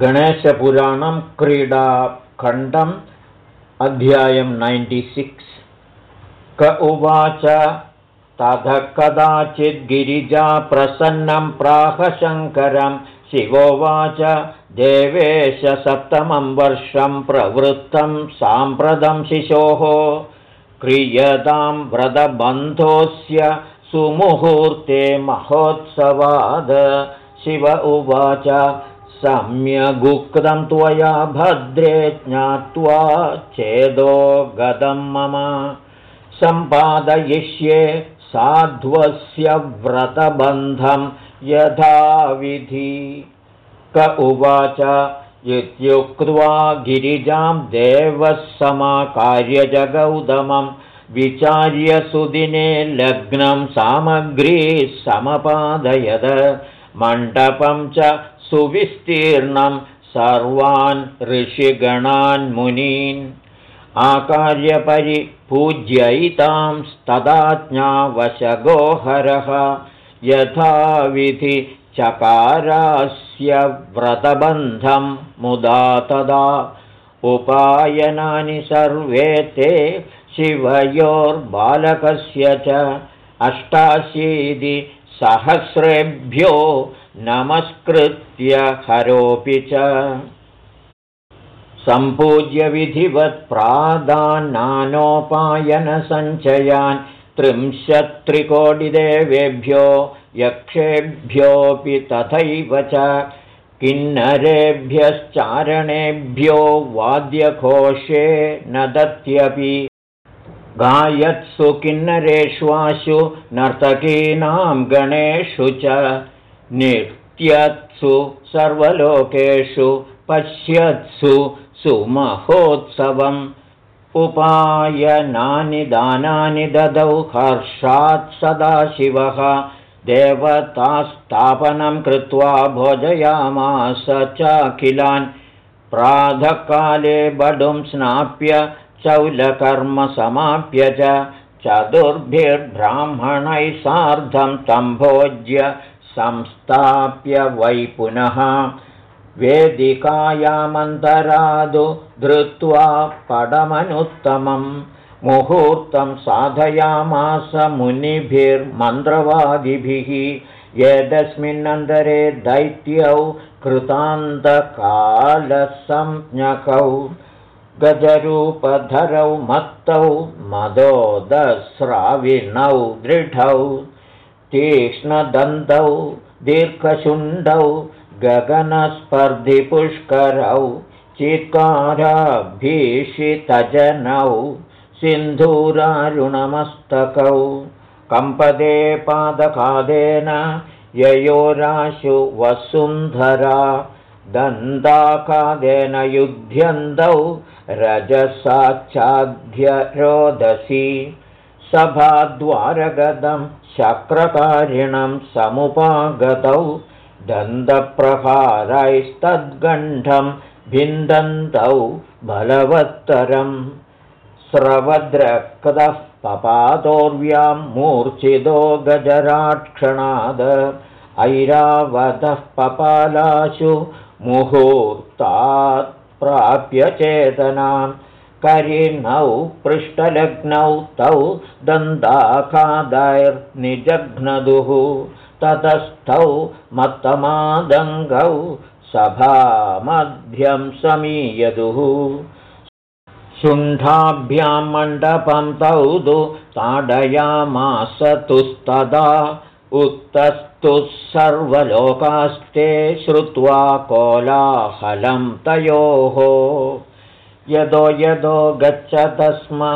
गणेशपुराणं क्रीडाखण्डम् अध्यायं नैन्टिसिक्स् क उवाच तथ कदाचिद्गिरिजा प्रसन्नं प्राहशङ्करं शिवोवाच देवेश सप्तमं वर्षं प्रवृत्तं साम्प्रतं शिशोः। क्रियतां व्रतबन्धोऽस्य सुमुहूर्ते महोत्सवाद। शिव उवाच सम्यगुक्तं त्वया भद्रे ज्ञात्वा चेदो गदं मम। सम्पादयिष्ये साध्वस्य व्रतबन्धं यथाविधि। क उवाच इत्युक्त्वा गिरिजां देवः समाकार्यजगौतमं विचार्य सुदिने लग्नं सामग्री समपादयद। मण्डपं च सुविस्तीर्णं सर्वान् ऋषिगणान् मुनीन्। आकार्यपरिपूज्यैतांस्तदाज्ञावशगोहरः यथाविधि चकारास्य व्रतबन्धं मुदा तदा। उपायनानि सर्वे ते शिवयोर्बालकस्य च। अष्टाशीति सहस्रेभ्यो नमस्कृत्य हरोऽपि च। सम्पूज्य विधिवत्प्रादानानोपायनसञ्चयान् त्रिंशत्त्रिकोटिदेवेभ्यो यक्षेभ्योऽपि तथैव च। किन्नरेभ्यश्चारणेभ्यो वाद्यघोषे न दत्यपि। गायत्सु किन्नरेष्वाशु नर्तकीनां गणेषु च सर्वलोकेषु पश्यत्सु सुमहोत्सवम्। उपायनानि दानानि ददौ हर्षात् सदाशिवः। देवतास्थापनं कृत्वा भोजयामास चाखिलान्। प्रातःकाले बडुं स्नाप्य चौलकर्म समाप्य च चतुर्भिर्ब्राह्मणैः सार्धं तं भोज्य संस्थाप्य वै पुनः वेदिकायामन्तरादु धृत्वा पडमनुत्तमं मुहूर्तं साधयामास मुनिभिर्मन्त्रवादिभिः यदस्मिन्नन्तरे दैत्यौ कृतान्तकालसंज्ञकौ गजरूपधरौ मत्तौ मदोदस्राविणौ दृढौ तीक्ष्णदन्तौ दीर्घशुण्डौ गगनस्पर्धिपुष्करौ चित्काराभीषितजनौ सिन्धूरारुणमस्तकौ। कम्पदे पादकादेन ययोराशु वसुन्धरा दन्ताकादेन युध्यन्तौ रजसाच्छाध्यरोदसी सभाद्वारगतं शक्रकारिणं समुपागतौ दन्तप्रहारैस्तद्गण्ठं भिन्दन्तौ बलवत्तरम् स्रवद्रक्तः पपातोर्व्यां मूर्च्छितो गजराट्क्षणाद ऐरावतः पपालाशु मुहूर्तात् प्राप्य चेतनां करिणौ पृष्ठलग्नौ तौ दन्ताखादैर्निजघ्नदुः ततस्थौ मत्तमादङ्गौ सभामध्यं समीयदुः शुण्ठाभ्यां मण्डपं तौ तु ताडयामासतुस्तदा उत्तस्तुः सर्वलोकास्ते श्रुत्वा कोलाहलं तयोः यदो यदो गच्छत स्म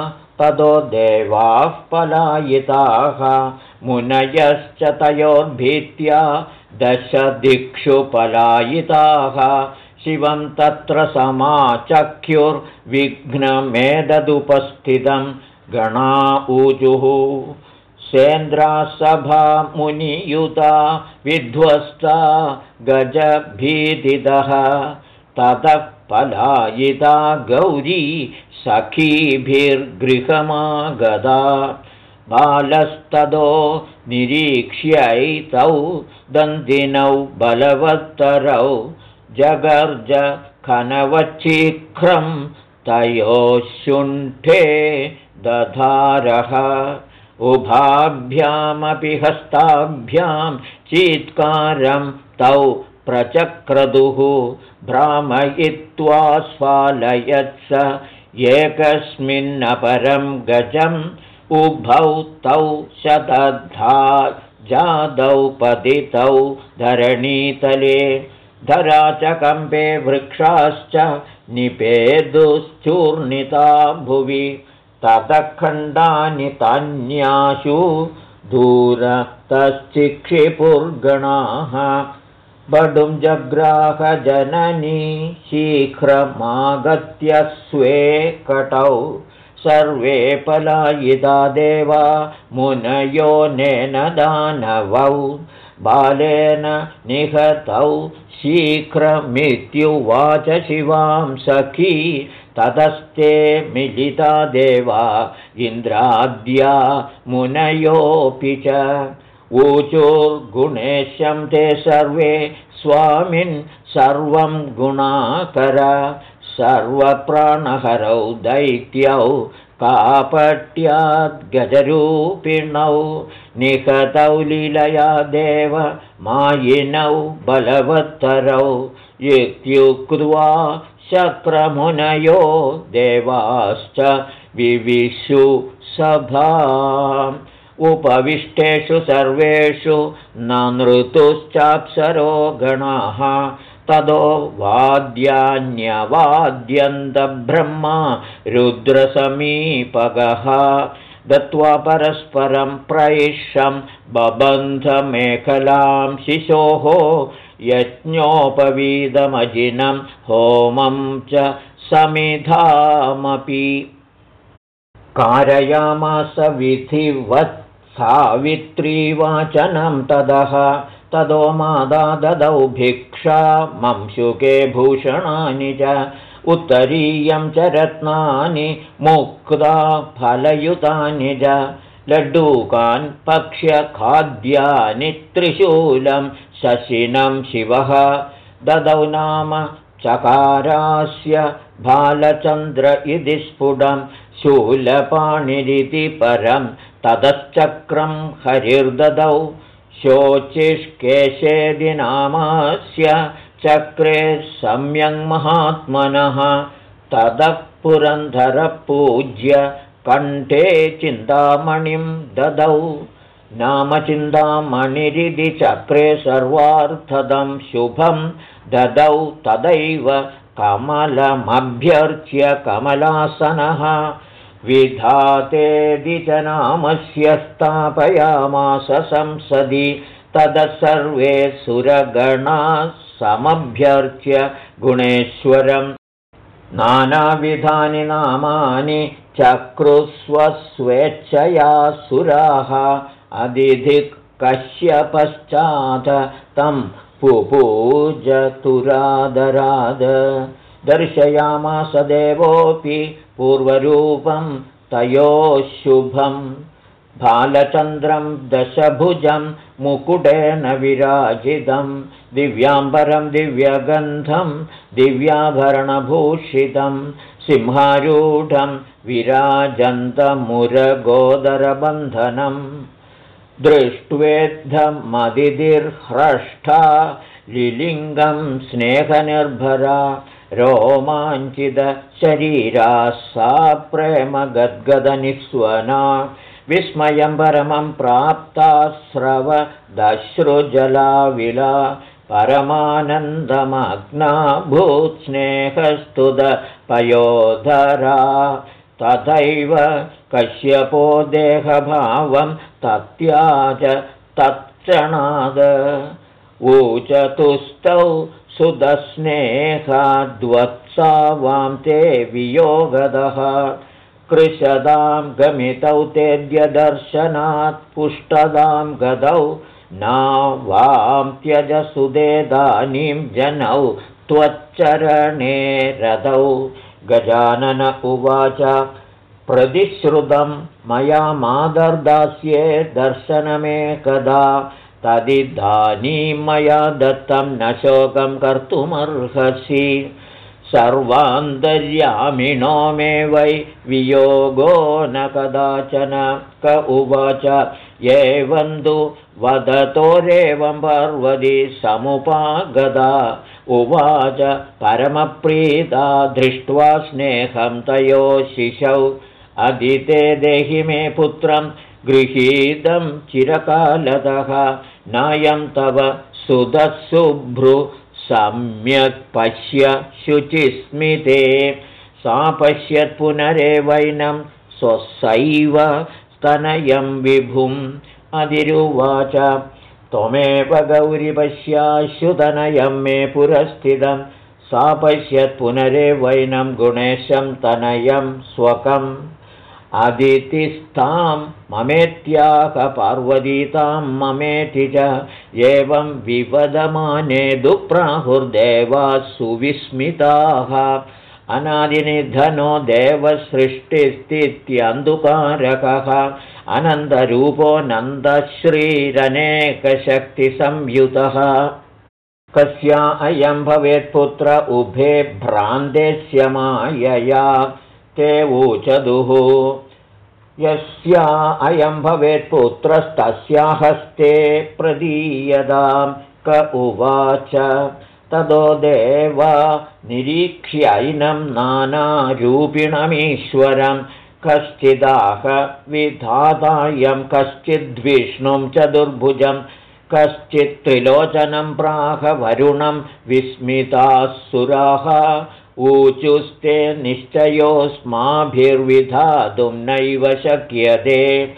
तदो देवाः पलायिताः मुनयश्च तयोर्भीत्या दशदिक्षु पलायिताः शिवं तत्र समाचख्युर्विघ्नमेददुपस्थितं गणा ऊजुः। सेन्द्रासभा मुनियुता विध्वस्ता गजभीतितः ततः पलायिता गौरी सखीभिर्गृहमागदा। बालस्तदो निरीक्ष्यैतौ दन्दिनौ बलवत्तरौ जगर्ज खनवच्छीघ्रं तयोः शुण्ठे दधारः। उभाभ्यामपि हस्ताभ्यां चीत्कारं तौ प्रचक्रदुः भ्रामयित्वा स्वालयत्स एकस्मिन्नपरं गजम् उभौ तौ शतद्धा जादौ पतितौ धरणीतले धरा च कम्पे वृक्षाश्च निपेदुश्चूर्णिता भुवि ततखण्डानि तान्याशु दूरतश्चिक्षिपुर्गणाः बडुं जग्राहजननी शीघ्रमागत्य स्वे कटौ। सर्वे पलायिता देवा मुनयो नेन दानवौ। बालेन निहतौ शीघ्रमित्युवाच शिवां सखी। ततस्ते मिलिता देवा इन्द्राद्या मुनयोऽपि च ऊचुर्गुणेशं ते सर्वे स्वामिन् सर्वं गुणाकर सर्वप्राणहरौ दैत्यौ कापट्याद्गजरूपिणौ निहतौ लीलया देव मायिनौ बलवत्तरौ इत्युक्त्वा शक्रमुनयो देवाश्च विविशु सभा उपविष्टेषु सर्वेषु न नृतुश्चाप्सरो गणाः तदो वाद्यान्यवाद्यन्तब्रह्मा रुद्रसमीपगः। दत्त्वा परस्परं प्रैषं बबन्धमेखलां शिशोः। यज्ञोपवीदमजिनं होमं च समिधामपि। कारयामास विधिवत् सावित्रीवाचनं तदः। तदो मादा ददौ भिक्षा। मंशुके भूषणानि च। उत्तरीयं च रत्नानि। मुक्ता फलयुतानि च। लड्डूकान् पक्ष्यखाद्यानि त्रिशूलं। शशिनं शिवः। ददौ नाम चकारास्य बालचन्द्र इति स्फुटं। शूलपाणिरिति परं ततश्चक्रं हरिर्ददौ शोचिष्केशेदि नामास्य चक्रे महात्मनः ततः पुरन्धरपूज्य कण्ठे चिन्तामणिं ददौ। नामचिन्तामणिरिति चक्रे सर्वार्थदं शुभं ददौ तदैव कमलमभ्यर्च्य कमलासनः विधातेदि च नामस्य स्थापयामास संसदि ततः सर्वे सुरगणाः समभ्यर्च्य गुणेश्वरम् नानाविधानि नामानि चक्रुस्वस्वेच्छया सुराः अदिधिक् कश्यपश्चात् तं पुपूजतुरादराद। दर्शयामास देवोऽपि पूर्वरूपं तयोः शुभम् बालचन्द्रं दशभुजं मुकुटेन विराजितं दिव्याम्बरं दिव्यगन्धं दिव्याभरणभूषितं सिंहारूढं विराजन्तमुरगोदरबन्धनम् दृष्ट्वेद्धमदिर्ह्रष्टा लिलिङ्गं स्नेहनिर्भरा रोमाञ्चितशरीरा सा प्रेमगद्गदनिःस्वना। विस्मयं परमं प्राप्ता स्रवदश्रुजला विला परमानन्दमग्ना भूत्स्नेहस्तुदपयोधरा तथैव कश्यपो देहभावं तत्याज तत्क्षणाद ऊचतुस्तौ सुदस्नेहाद्वत्सा वां ते वियोगदः। कृशदां गमितौ तेद्यदर्शनात् पुष्टदां गदौ वां त्यजसुदेदानीं जनौ त्वच्चरणे रदौ। गजानन उवाच प्रतिश्रुतं मया मादर्दास्ये दर्शनमेकदा तदिदानीं मया दत्तं न शोकं कर्तुमर्हसि। सर्वान्तर्यामिणो मे वै वियोगो न कदाचन। क उवाच एवं तु वदतोरेवं पर्वति समुपागदा उवाच परमप्रीता दृष्ट्वा स्नेहं तयो शिशौ। अदिते देहि मे पुत्रं गृहीतं चिरकालतः नायं तव सुधःशुभ्रु सम्यक् पश्य शुचिस्मिते। सा पश्यत् पुनरेवैनं स्वसैव स्तनयं विभुम् अधिरुवाच त्वमेव गौरि पश्याश्युतनयं मे पुरस्थितं। सा पश्यत् पुनरेवैनं गुणेशं तनयं स्वकम् अदितिस्तां ममेत्याकपार्वतीतां ममेति च। एवं विवदमाने दुप्राहुर्देवाः सुविस्मिताः अनादिनिधनो देवसृष्टिस्थित्यन्धुकारकः। अनन्तरूपो नन्दश्रीरनेकशक्तिसंयुतः। कस्या अयं भवेत्पुत्र उभे भ्रान्तेस्य मायया ते ऊचदुः। यस्या अयं पुत्रस्तस्या हस्ते प्रदीयतां क उवाच ततो देवा निरीक्ष्यैनं नानारूपिणमीश्वरं कश्चिदाह विधातायं कश्चिद्विष्णुं चतुर्भुजं कश्चित् त्रिलोचनं प्राहवरुणं विस्मिताः सुराः ऊचुस्ते निश्चयोऽस्माभिर्विधातुं नैव शक्यते।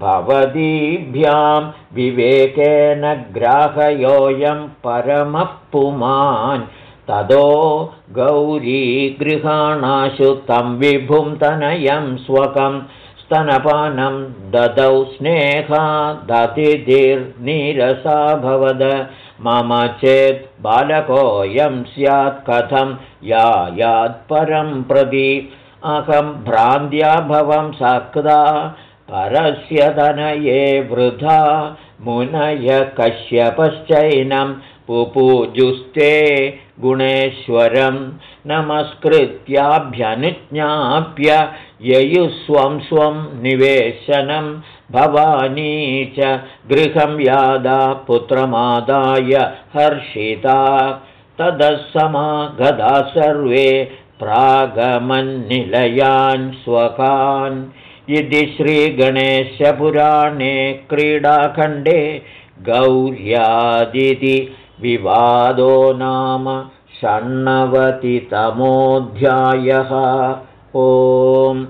भवतीभ्यां विवेकेन ग्राहयोऽयं परमः पुमान् ततो गौरीगृहाणाशु तं विभुं तनयं स्वकं। स्तनपानं ददौ स्नेहा दतिर्नीरसाभवद मम चेत् बालकोऽयं स्यात् कथं या यात्परं प्रति। अहं भ्रान्त्या भवं सक्दा परस्य तनये वृथा। मुनय कश्यपश्चैनं पुपूजुस्ते गुणेश्वरं नमस्कृत्याभ्यनुज्ञाप्य ययुस्वं स्वं निवेशनं भवानी च गृहं यादा पुत्रमादाय हर्षिता। ततः समागदा सर्वे प्रागमन्निलयान् स्वकान्। इति श्रीगणेशपुराणे क्रीडाखण्डे गौर्यादिति विवादो नाम षण्णवतितमोऽध्यायः। ओम्